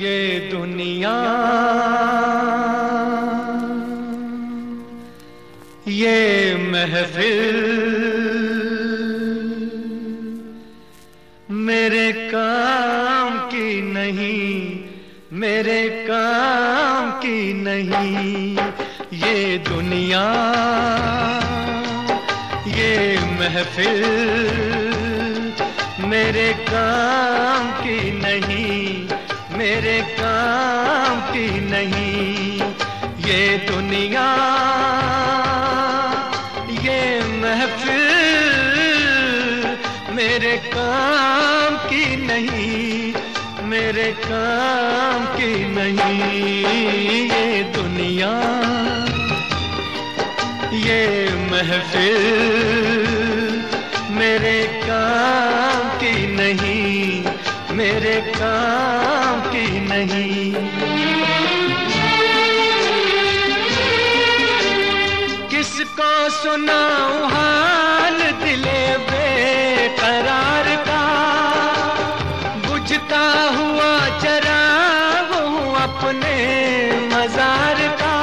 ये दुनिया। ये महफिल। मेरे काम की नहीं, मेरे काम की नहीं। ये दुनिया, ये महफिल। मेरे काम की नहीं मेरे काम की नहीं। ये दुनिया, ये महफिल मेरे काम की नहीं, मेरे काम की नहीं। ये दुनिया, ये महफिल मेरे काम की नहीं। मेरे काम की नहीं। किसको सुनाऊं हाल दिले बेकरार का? बुझता हुआ चराग हूँ अपने मजार का।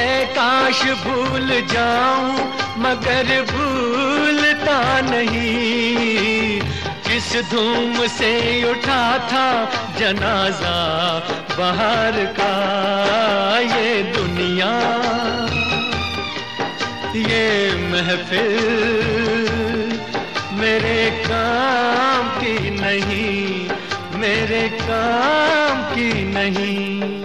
ऐ काश भूल जाऊँ, मगर भूलता नहीं। किस धूम से उठा था जनाजा बाहर का। ये दुनिया, ये महफिल मेरे काम की नहीं, मेरे काम की नहीं।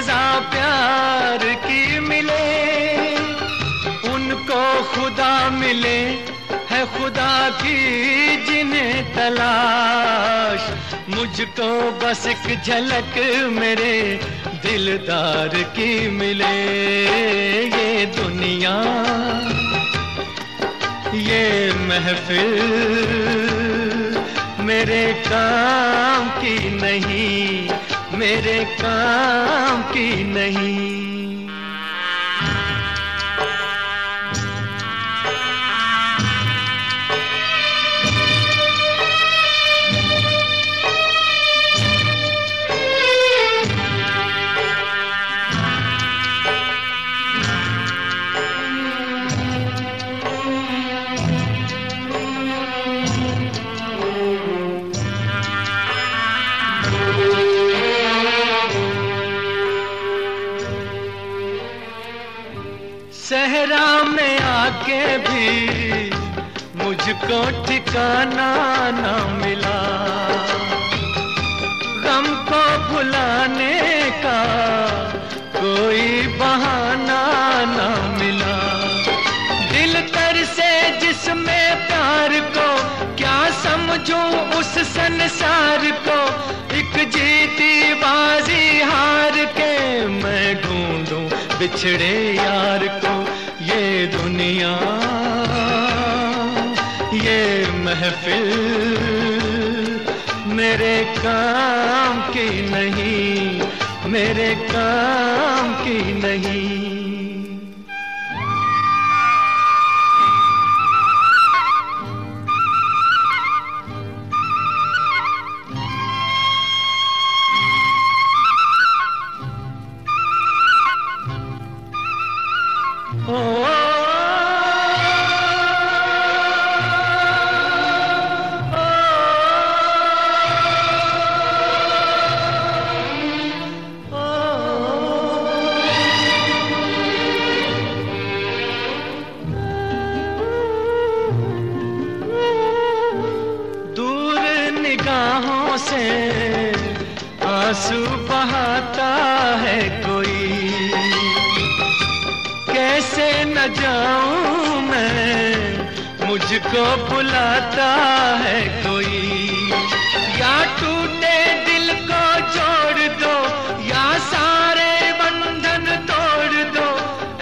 सजा प्यार की मिले, उनको खुदा मिले है खुदा की जिन्हें तलाश। मुझको बस एक झलक मेरे दिलदार की मिले। ये दुनिया, ये महफिल मेरे काम की नहीं। मेरे काम की नहीं। सहरा में आके भी मुझको ठिकाना न मिला। गम को भुलाने का कोई बहाना न मिला। दिल तर से जिसमें प्यार को क्या समझूं उस संसार को? एक जीती बाजी हार के मैं ढूंढूं बिछड़े यार को। दुनिया ये महफिल मेरे काम की नहीं मेरे काम की नहीं। निगाहों से आँसू बहाता है कोई। कैसे न जाऊँ मैं, मुझको बुलाता है कोई। या टूटे दिल को जोड़ दो, या सारे बंधन तोड़ दो।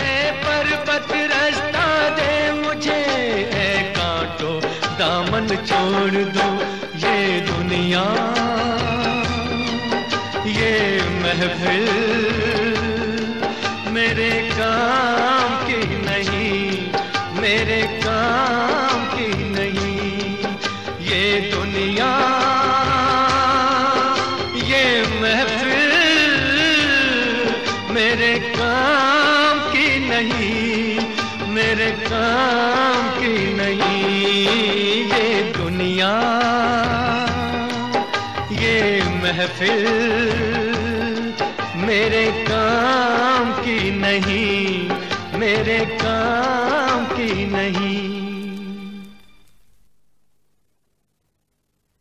ए पर्वत रास्ता दे मुझे ए कांटो दामन छोड़ दो। दुनिया, ये महफिल मेरे काम की नहीं, मेरे काम की नहीं। ये दुनिया, ये महफिल मेरे काम की नहीं, मेरे काम की नहीं। ये दुनिया महफिल मेरे काम की नहीं मेरे काम की नहीं।